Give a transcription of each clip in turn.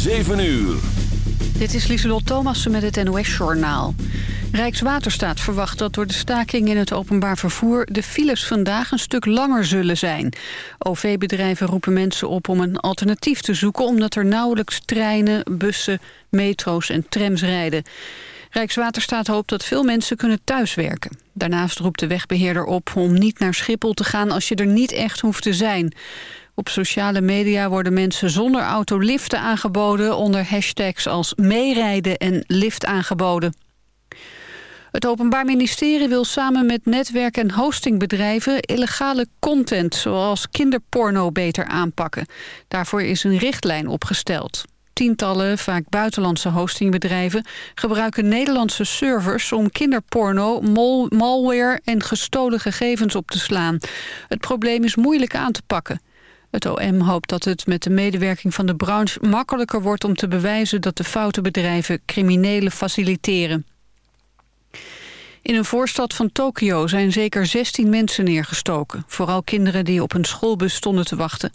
7 uur. Dit is Lieselot Thomassen met het NOS-journaal. Rijkswaterstaat verwacht dat door de staking in het openbaar vervoer... de files vandaag een stuk langer zullen zijn. OV-bedrijven roepen mensen op om een alternatief te zoeken... omdat er nauwelijks treinen, bussen, metro's en trams rijden. Rijkswaterstaat hoopt dat veel mensen kunnen thuiswerken. Daarnaast roept de wegbeheerder op om niet naar Schiphol te gaan... als je er niet echt hoeft te zijn... Op sociale media worden mensen zonder auto liften aangeboden... onder hashtags als meerijden en lift aangeboden. Het Openbaar Ministerie wil samen met netwerk- en hostingbedrijven... illegale content, zoals kinderporno, beter aanpakken. Daarvoor is een richtlijn opgesteld. Tientallen, vaak buitenlandse hostingbedrijven... gebruiken Nederlandse servers om kinderporno, malware en gestolen gegevens op te slaan. Het probleem is moeilijk aan te pakken. Het OM hoopt dat het met de medewerking van de branche makkelijker wordt om te bewijzen dat de foute bedrijven criminelen faciliteren. In een voorstad van Tokio zijn zeker 16 mensen neergestoken. Vooral kinderen die op een schoolbus stonden te wachten.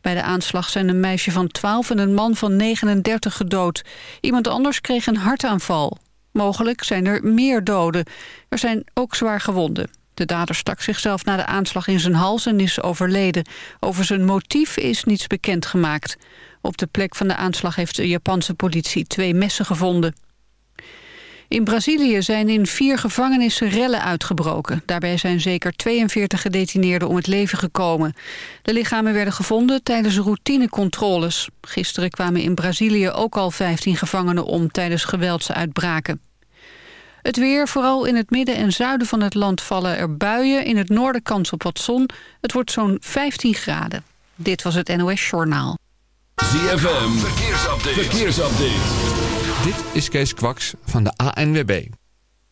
Bij de aanslag zijn een meisje van 12 en een man van 39 gedood. Iemand anders kreeg een hartaanval. Mogelijk zijn er meer doden. Er zijn ook zwaar gewonden. De dader stak zichzelf na de aanslag in zijn hals en is overleden. Over zijn motief is niets bekendgemaakt. Op de plek van de aanslag heeft de Japanse politie twee messen gevonden. In Brazilië zijn in vier gevangenissen rellen uitgebroken. Daarbij zijn zeker 42 gedetineerden om het leven gekomen. De lichamen werden gevonden tijdens routinecontroles. Gisteren kwamen in Brazilië ook al 15 gevangenen om tijdens geweldsuitbraken. Het weer, vooral in het midden en zuiden van het land vallen er buien. In het noorden kans op wat zon. Het wordt zo'n 15 graden. Dit was het NOS Journaal. ZFM, verkeersupdate. verkeersupdate. Dit is Kees Kwaks van de ANWB.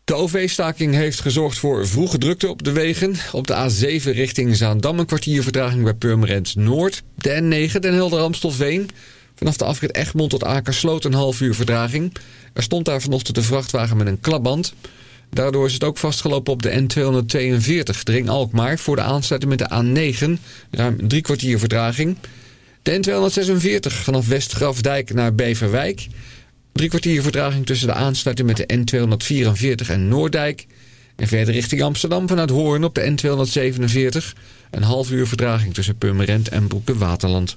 De OV-staking heeft gezorgd voor vroege drukte op de wegen. Op de A7 richting Zaandam een kwartier vertraging bij Purmerend Noord. De N9 Den Helder-Amstelveen. Vanaf de afrit Egmond tot Akersloot een half uur vertraging. Er stond daar vanochtend een vrachtwagen met een klapband. Daardoor is het ook vastgelopen op de N242, de ring Alkmaar... voor de aansluiting met de A9, ruim drie kwartier vertraging. De N246 vanaf Westgrafdijk naar Beverwijk. Drie kwartier vertraging tussen de aansluiting met de N244 en Noordijk. En verder richting Amsterdam vanuit Hoorn op de N247. Een half uur vertraging tussen Purmerend en Broek Waterland.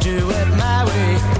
do it my way.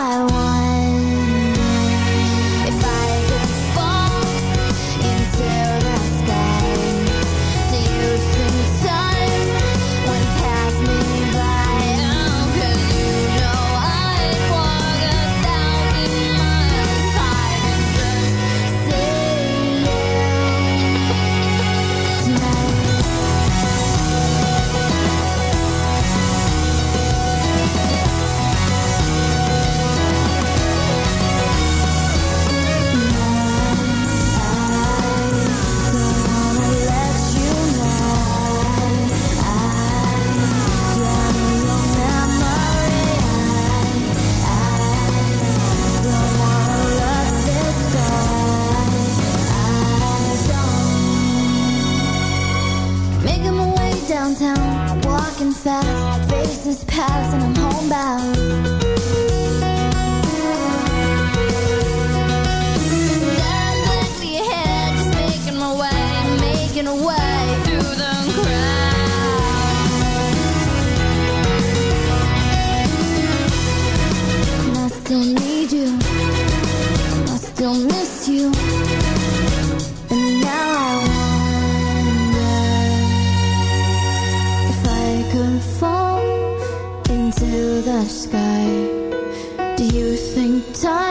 fast, days pass, and I'm homebound. Into the sky. Do you think time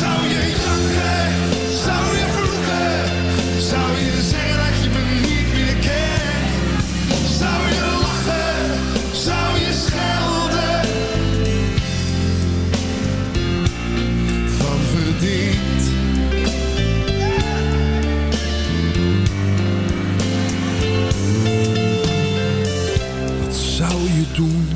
Zou je janken? Zou je vroegen? Zou je zeggen dat je me niet meer kent? Zou je lachen? Zou je schelden? Van verdriet. Wat zou je doen?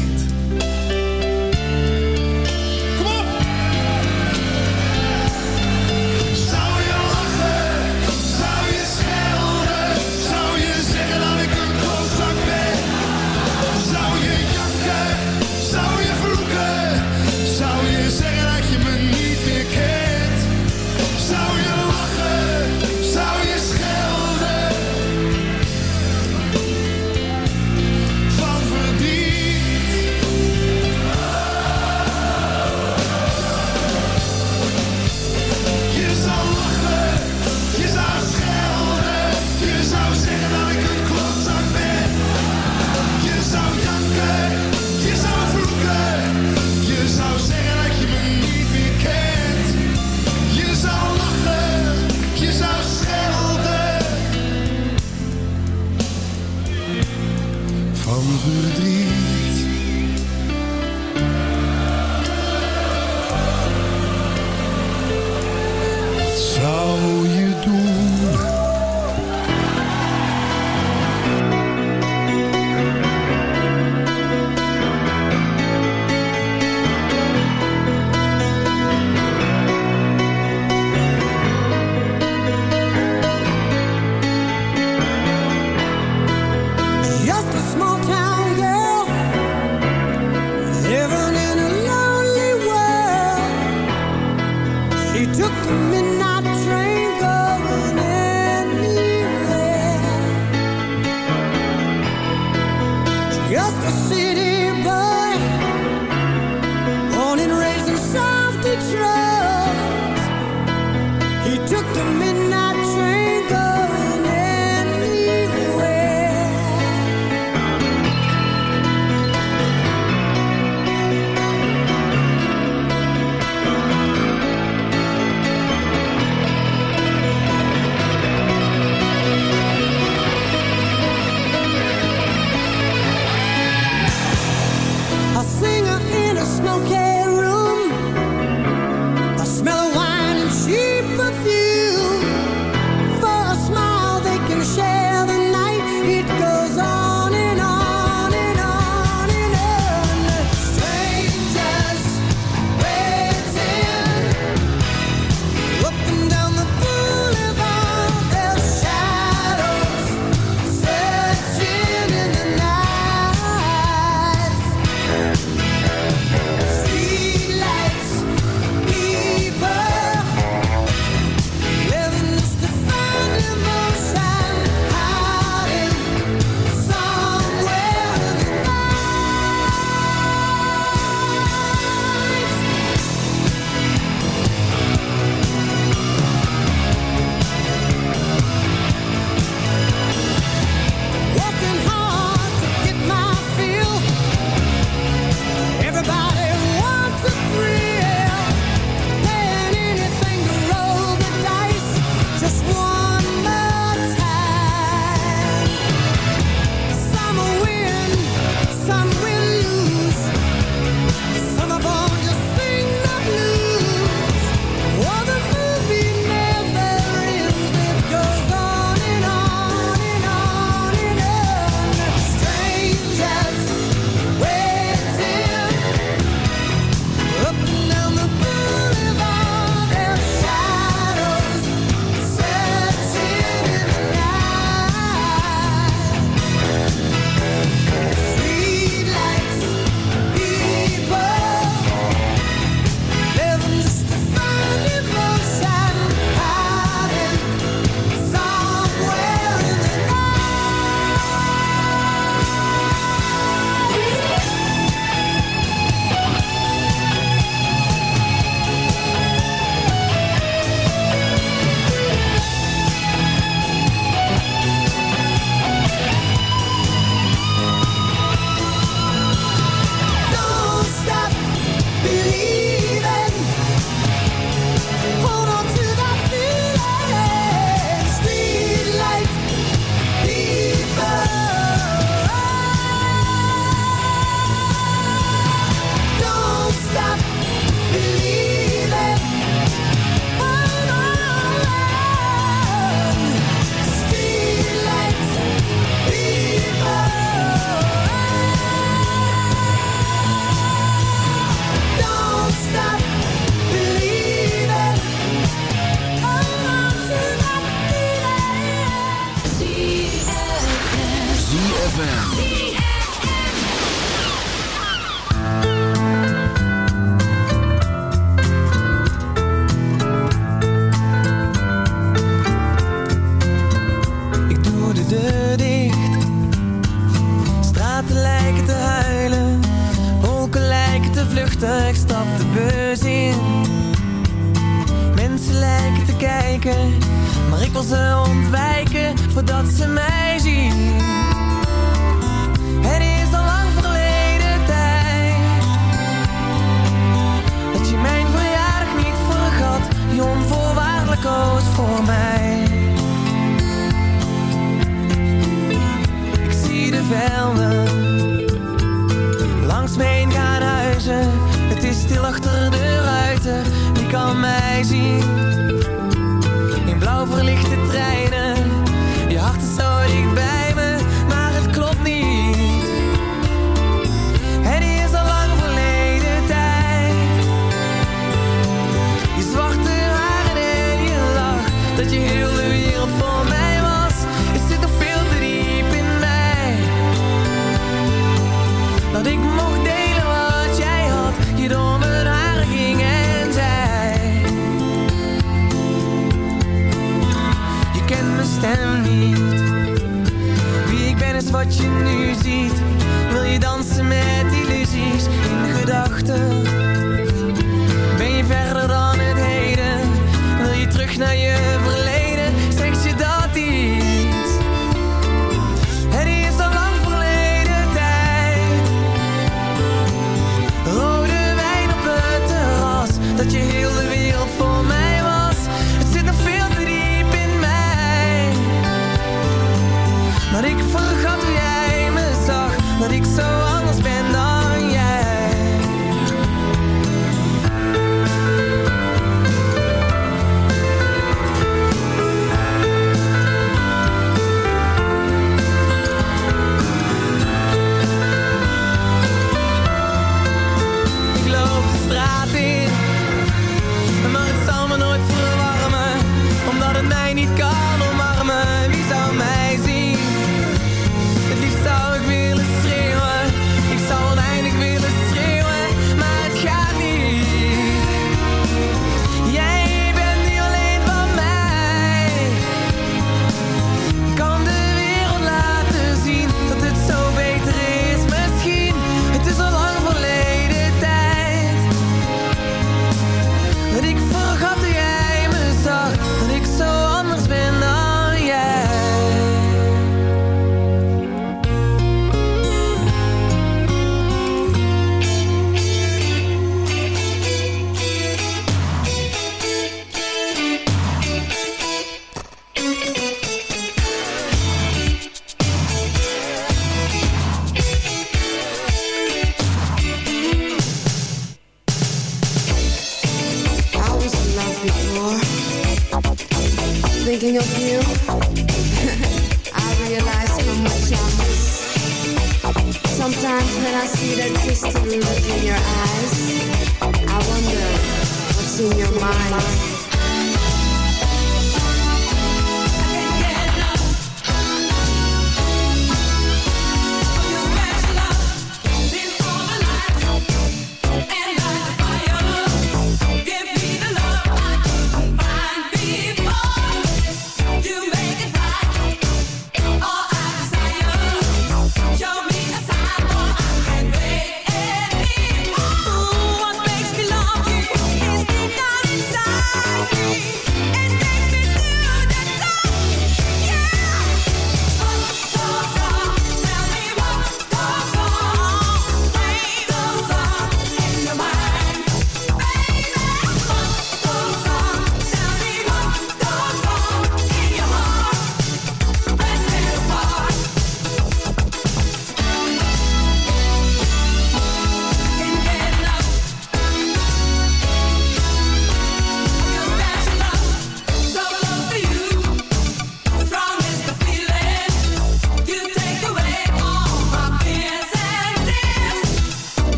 beijinho.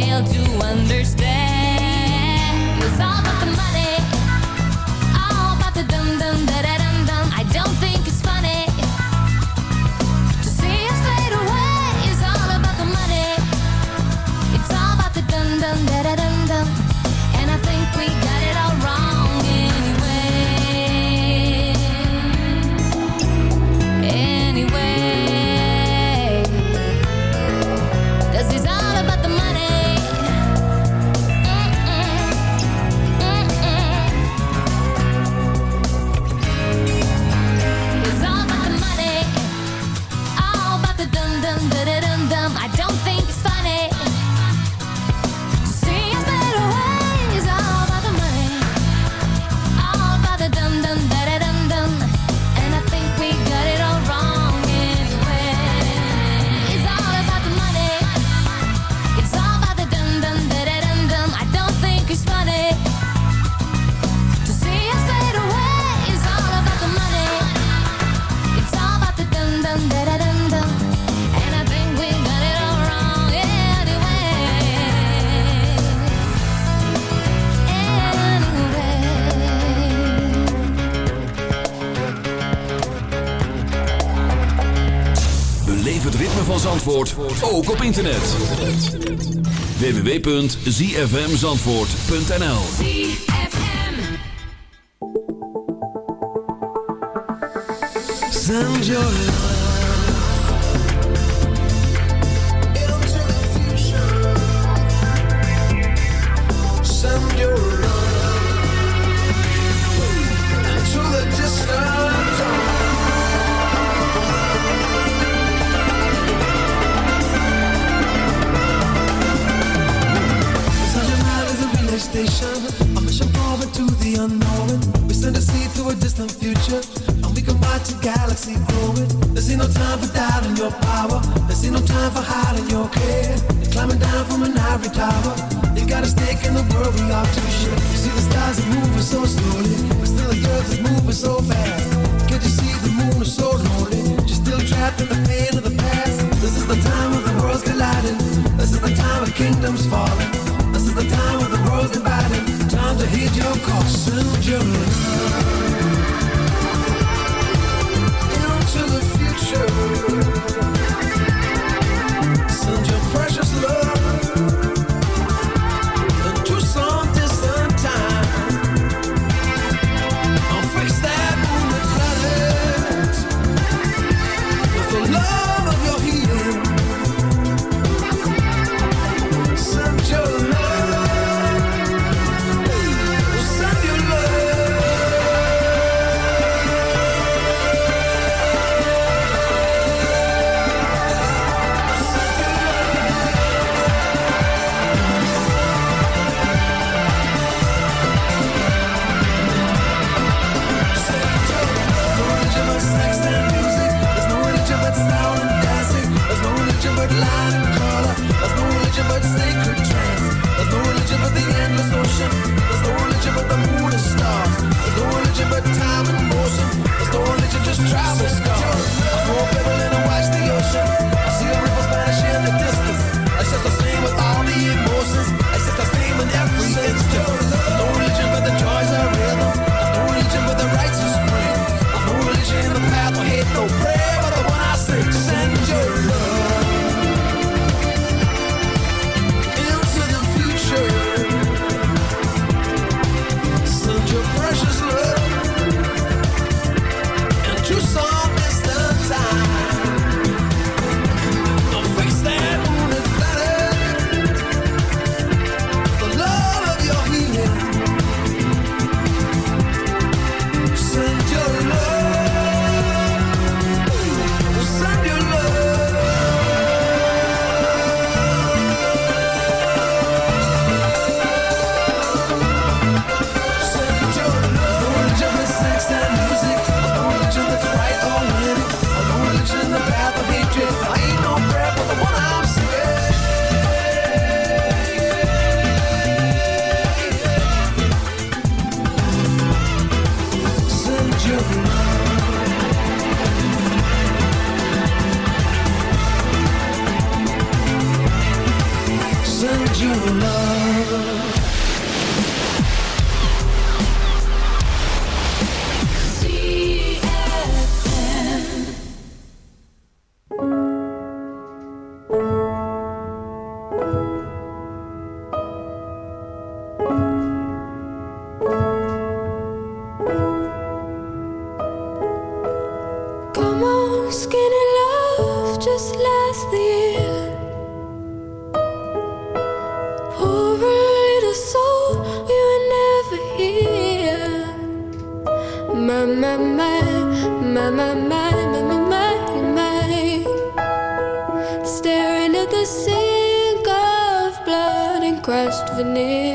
failed to ook op internet. www.zfmzandvoort.nl Send Travels. Staring at the sink of blood and crushed veneer.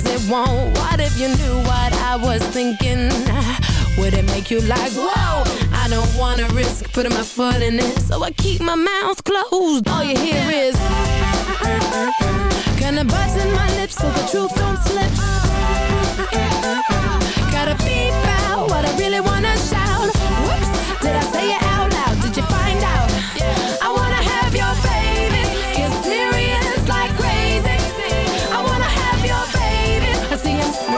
sometimes it won't What if you knew what I was thinking? Would it make you like, whoa? I don't wanna risk putting my foot in it So I keep my mouth closed All you hear is kind of buzzing my lips so the truth don't slip Gotta beep out what I really wanna shout Whoops, did I say it out?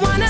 wanna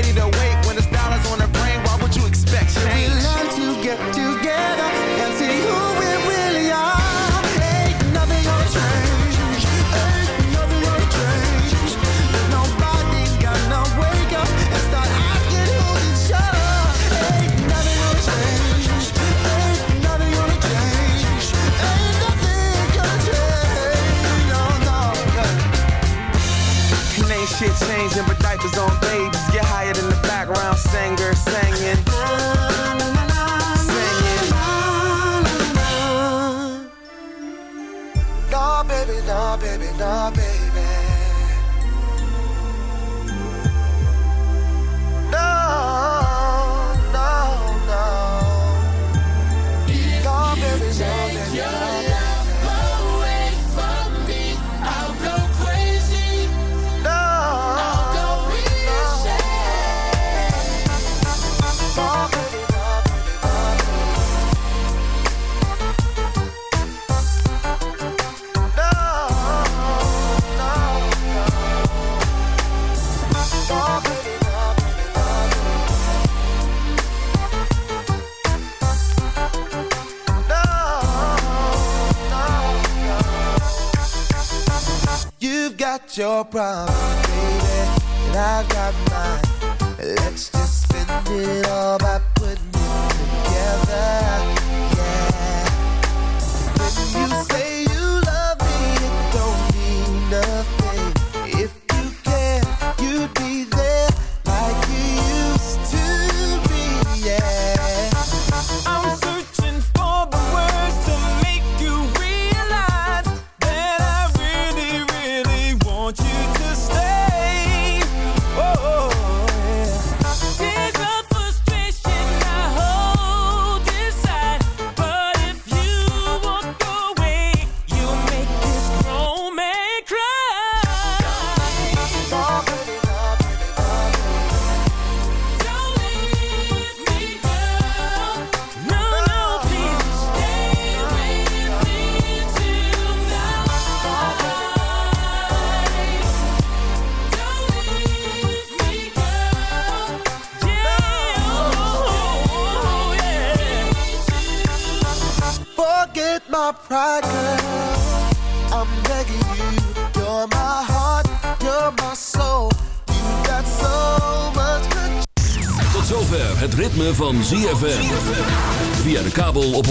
changing, but diapers on babies. Get higher than the background singer singing. No, baby, no, baby, no, baby. Got your problems, baby, and I've got mine. Let's just spend it all by